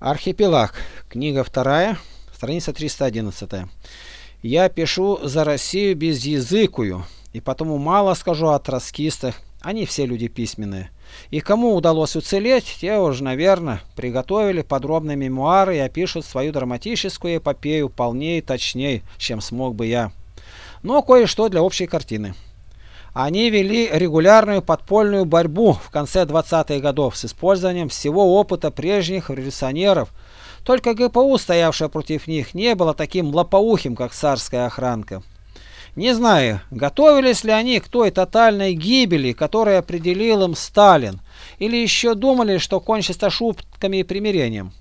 Архипелаг. Книга вторая, страница 311. Я пишу за Россию безязыкую, и потому мало скажу о троцкистах, они все люди письменные. И кому удалось уцелеть, те уже, наверное, приготовили подробные мемуары и опишут свою драматическую эпопею полнее и точнее, чем смог бы я. Но кое-что для общей картины. Они вели регулярную подпольную борьбу в конце 20-х годов с использованием всего опыта прежних революционеров. Только ГПУ, стоявшее против них, не было таким лопоухим, как царская охранка. Не знаю, готовились ли они к той тотальной гибели, которую определил им Сталин, или еще думали, что кончится шутками и примирением.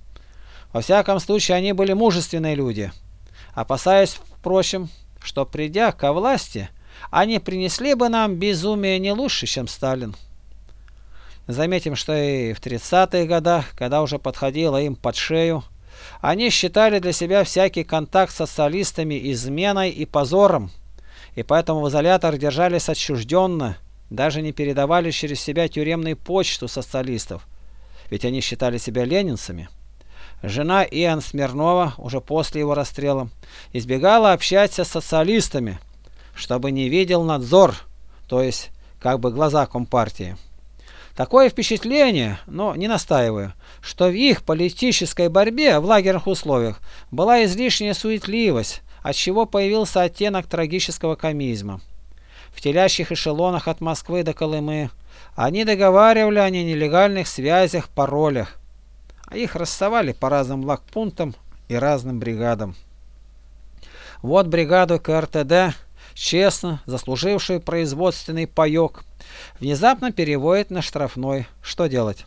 Во всяком случае, они были мужественные люди, опасаясь, впрочем, что придя ко власти, они принесли бы нам безумие не лучше, чем Сталин. Заметим, что и в 30-х годах, когда уже подходило им под шею, они считали для себя всякий контакт с социалистами изменой и позором, и поэтому в изолятор держались отчужденно, даже не передавали через себя тюремную почту социалистов, ведь они считали себя ленинцами. Жена Иоанн Смирнова, уже после его расстрела, избегала общаться с социалистами, чтобы не видел надзор, то есть как бы глаза Компартии. Такое впечатление, но не настаиваю, что в их политической борьбе в лагерных условиях была излишняя суетливость, от чего появился оттенок трагического комизма. В телящих эшелонах от Москвы до Колымы они договаривали о нелегальных связях, паролях, а их расставали по разным лагпунктам и разным бригадам. Вот бригаду КРТД честно заслужившую производственный паёк, внезапно переводит на штрафной. Что делать?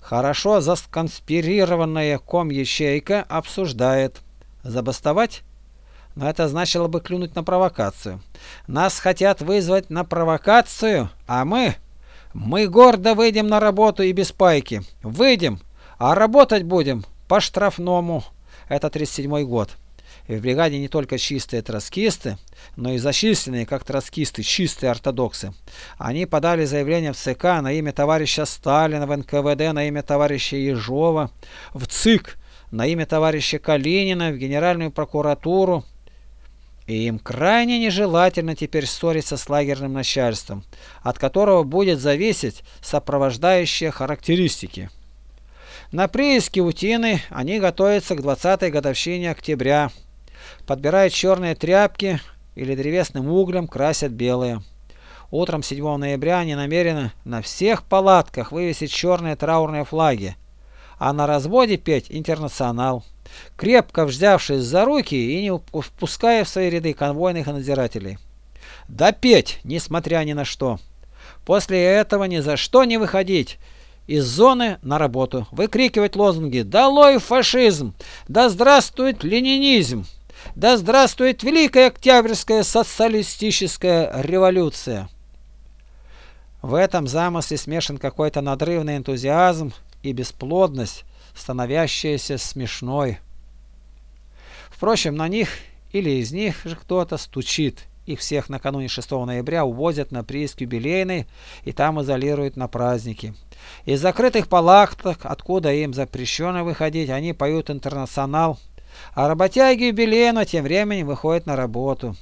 Хорошо засконспирированная ком-ячейка обсуждает. Забастовать? Но это значило бы клюнуть на провокацию. Нас хотят вызвать на провокацию, а мы... Мы гордо выйдем на работу и без пайки. Выйдем, а работать будем по штрафному. Это 37 год. И в бригаде не только чистые троцкисты, но и зачисленные как троцкисты чистые ортодоксы. Они подали заявление в ЦК на имя товарища Сталина, в НКВД на имя товарища Ежова, в ЦИК на имя товарища Калинина, в Генеральную прокуратуру. И им крайне нежелательно теперь ссориться с лагерным начальством, от которого будет зависеть сопровождающие характеристики. На прииске Утины они готовятся к 20-й годовщине октября подбирают черные тряпки или древесным углем красят белые. Утром 7 ноября они намерены на всех палатках вывесить черные траурные флаги, а на разводе петь «Интернационал», крепко взявшись за руки и не впуская в свои ряды конвойных надзирателей. Да петь, несмотря ни на что. После этого ни за что не выходить из зоны на работу, выкрикивать лозунги «Долой фашизм! Да здравствует ленинизм!» Да здравствует Великая Октябрьская социалистическая революция! В этом замысле смешан какой-то надрывный энтузиазм и бесплодность, становящаяся смешной. Впрочем, на них или из них же кто-то стучит. Их всех накануне 6 ноября увозят на прииск юбилейный и там изолируют на праздники. Из закрытых палаток, откуда им запрещено выходить, они поют интернационал а работяги юбилейно тем временем выходят на работу.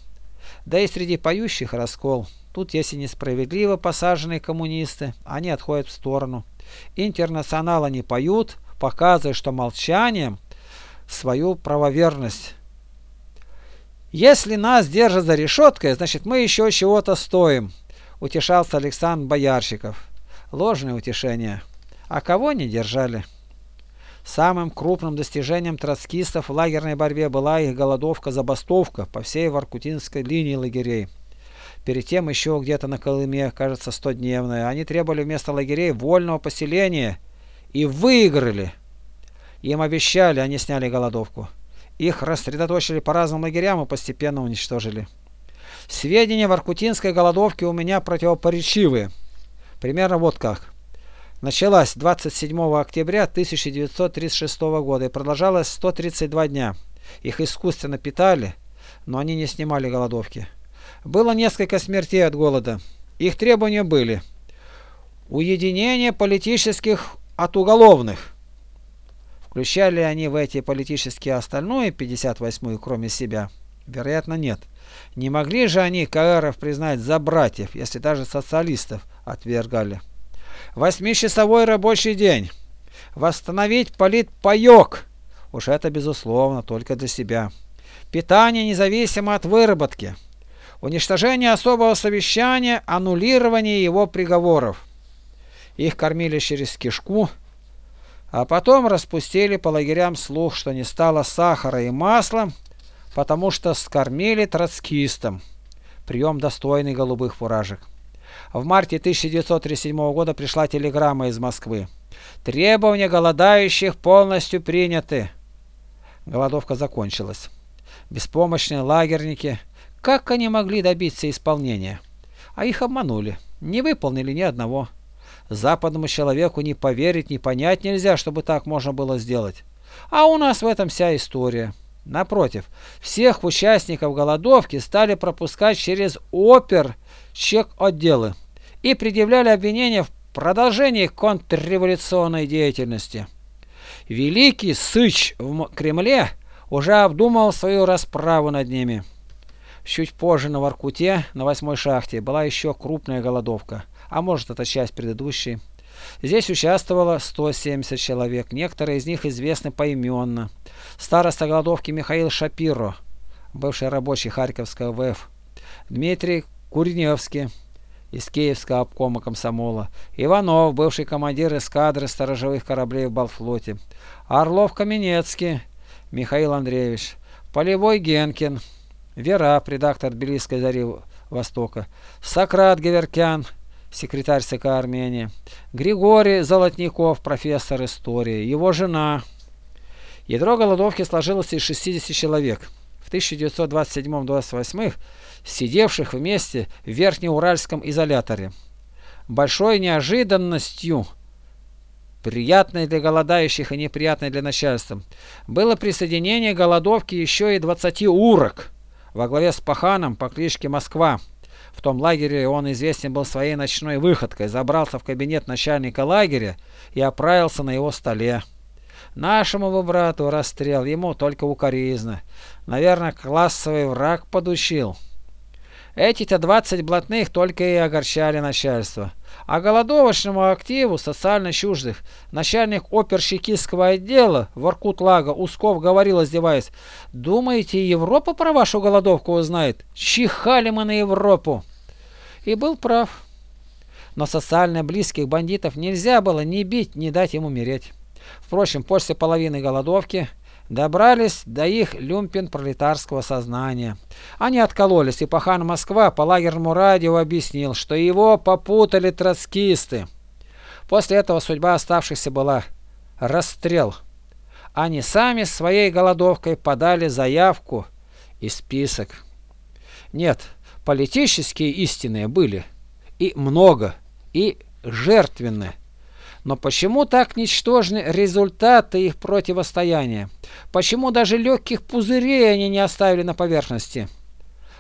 Да и среди поющих раскол. Тут, если несправедливо посаженные коммунисты, они отходят в сторону. Интернационал они поют, показывая, что молчанием свою правоверность. Если нас держат за решеткой, значит мы еще чего-то стоим, утешался Александр Боярщиков. Ложное утешение. А кого не держали? Самым крупным достижением троцкистов в лагерной борьбе была их голодовка-забастовка по всей Воркутинской линии лагерей. Перед тем еще где-то на Колыме, кажется, стодневная. Они требовали вместо лагерей вольного поселения и выиграли. Им обещали, они сняли голодовку. Их рассредоточили по разным лагерям и постепенно уничтожили. Сведения в Аркутинской голодовке у меня противопоречивые. Примерно вот как началась 27 октября 1936 года и продолжалась 132 дня. Их искусственно питали, но они не снимали голодовки. Было несколько смертей от голода. Их требования были уединение политических от уголовных, Включали они в эти политические остальное 58-ю, кроме себя? Вероятно, нет. Не могли же они КРов признать за братьев, если даже социалистов отвергали. Восьмичасовой рабочий день. Восстановить политпаек. Уж это безусловно, только для себя. Питание независимо от выработки. Уничтожение особого совещания, аннулирование его приговоров. Их кормили через кишку, а потом распустили по лагерям слух, что не стало сахара и масла, потому что скормили троцкистам. Прием достойный голубых фуражек. В марте 1937 года пришла телеграмма из Москвы. Требования голодающих полностью приняты. Голодовка закончилась. Беспомощные лагерники, как они могли добиться исполнения? А их обманули, не выполнили ни одного. Западному человеку не поверить, не понять нельзя, чтобы так можно было сделать. А у нас в этом вся история. Напротив, всех участников голодовки стали пропускать через опер чек-отделы и предъявляли обвинения в продолжении контрреволюционной деятельности. Великий Сыч в Кремле уже обдумал свою расправу над ними. Чуть позже на Воркуте, на восьмой шахте, была еще крупная голодовка, а может это часть предыдущей. Здесь участвовало 170 человек, некоторые из них известны поименно. Староста голодовки Михаил Шапиро, бывший рабочий Харьковского ВФ, Дмитрий Курневский из Киевского обкома комсомола, Иванов, бывший командир эскадры сторожевых кораблей в Балфлоте, Орлов Каменецкий, Михаил Андреевич, Полевой Генкин, Вера, редактор Тбилисской зари Востока, Сократ Геверкян, секретарь ЦК Армении, Григорий Золотников, профессор истории, его жена. Ядро голодовки сложилось из 60 человек. В 1927-28 сидевших вместе в Верхнеуральском изоляторе. Большой неожиданностью, приятной для голодающих и неприятной для начальства, было присоединение голодовки еще и 20 урок во главе с Паханом по кличке Москва. В том лагере он известен был своей ночной выходкой, забрался в кабинет начальника лагеря и оправился на его столе. Нашему бы брату расстрел, ему только укоризна. Наверное, классовый враг подучил. Эти-то 20 блатных только и огорчали начальство. А голодовочному активу социально чуждых начальник оперщикистского отдела Воркутлага Усков говорил, издеваясь, «Думаете, Европа про вашу голодовку узнает? Чихали мы на Европу!» И был прав. Но социально близких бандитов нельзя было ни бить, ни дать им умереть. Впрочем, после половины голодовки добрались до их люмпен-пролетарского сознания. Они откололись, и пахан Москва по лагерному радио объяснил, что его попутали троцкисты. После этого судьба оставшихся была расстрел. Они сами своей голодовкой подали заявку и список. Нет, политические истинные были, и много, и жертвенные. Но почему так ничтожны результаты их противостояния? Почему даже легких пузырей они не оставили на поверхности?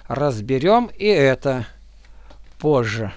Разберем и это позже.